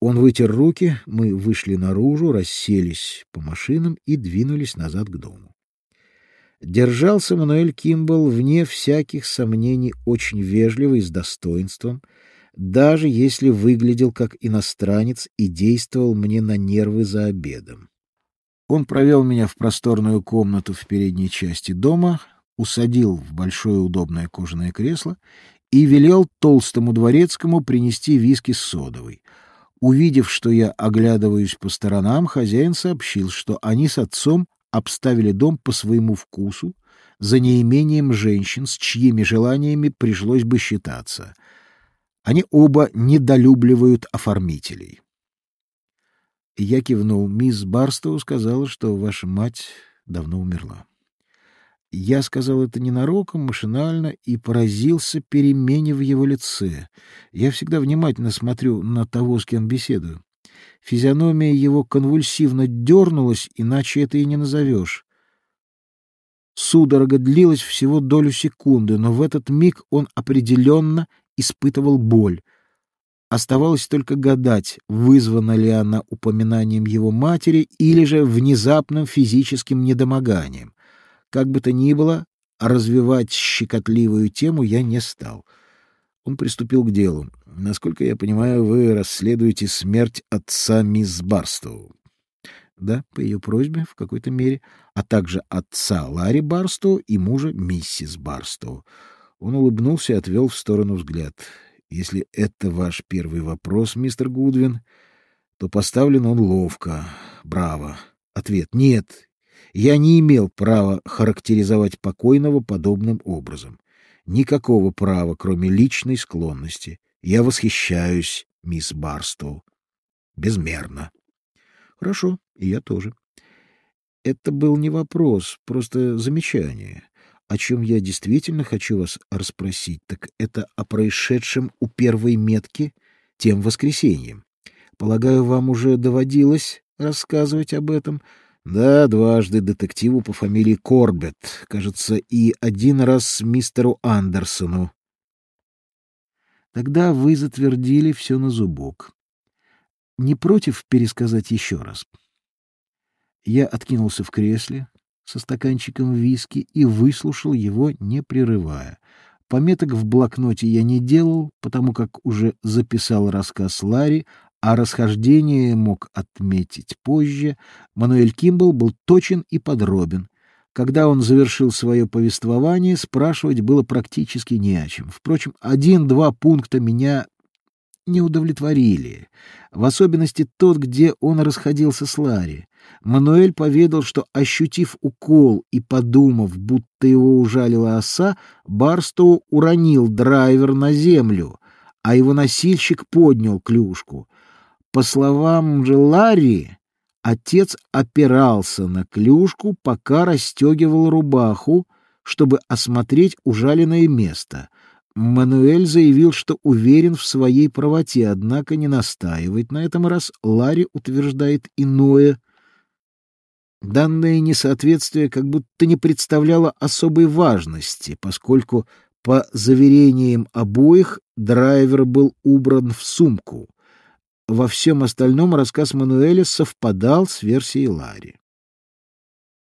Он вытер руки, мы вышли наружу, расселись по машинам и двинулись назад к дому. Держался Мануэль Кимбл вне всяких сомнений очень вежливо и с достоинством, даже если выглядел как иностранец и действовал мне на нервы за обедом. Он провел меня в просторную комнату в передней части дома, усадил в большое удобное кожаное кресло и велел толстому дворецкому принести виски с содовой. Увидев, что я оглядываюсь по сторонам, хозяин сообщил, что они с отцом обставили дом по своему вкусу, за неимением женщин, с чьими желаниями пришлось бы считаться. Они оба недолюбливают оформителей. Я кивнул. Мисс Барстоу сказала, что ваша мать давно умерла. Я сказал это ненароком, машинально, и поразился перемене в его лице. Я всегда внимательно смотрю на того, с кем беседую. Физиономия его конвульсивно дернулась, иначе это и не назовешь. Судорога длилась всего долю секунды, но в этот миг он определенно испытывал боль. Оставалось только гадать, вызвана ли она упоминанием его матери или же внезапным физическим недомоганием. Как бы то ни было, развивать щекотливую тему я не стал. Он приступил к делу. Насколько я понимаю, вы расследуете смерть отца мисс Барстоу. Да, по ее просьбе, в какой-то мере, а также отца Ларри Барстоу и мужа миссис Барстоу. Он улыбнулся и отвел в сторону взгляд. Если это ваш первый вопрос, мистер Гудвин, то поставлен он ловко. Браво. Ответ — нет. Я не имел права характеризовать покойного подобным образом. Никакого права, кроме личной склонности. Я восхищаюсь мисс Барстоу. Безмерно. Хорошо, и я тоже. Это был не вопрос, просто замечание. О чем я действительно хочу вас расспросить, так это о происшедшем у первой метки тем воскресеньем. Полагаю, вам уже доводилось рассказывать об этом. Да, дважды детективу по фамилии Корбет, кажется, и один раз мистеру Андерсону. Тогда вы затвердили все на зубок. Не против пересказать еще раз? Я откинулся в кресле со стаканчиком виски и выслушал его, не прерывая. Пометок в блокноте я не делал, потому как уже записал рассказ Ларри, а расхождение мог отметить позже. Мануэль Кимбл был точен и подробен. Когда он завершил свое повествование, спрашивать было практически не о чем. Впрочем, один-два пункта меня не удовлетворили, в особенности тот, где он расходился с Ларри. Мануэль поведал, что, ощутив укол и подумав, будто его ужалила оса, Барстоу уронил драйвер на землю, а его носильщик поднял клюшку. По словам же Ларри, отец опирался на клюшку, пока расстегивал рубаху, чтобы осмотреть ужаленное место — Мануэль заявил, что уверен в своей правоте, однако не настаивает на этом раз. Ларри утверждает иное. Данное несоответствие как будто не представляло особой важности, поскольку, по заверениям обоих, драйвер был убран в сумку. Во всем остальном рассказ Мануэля совпадал с версией Ларри.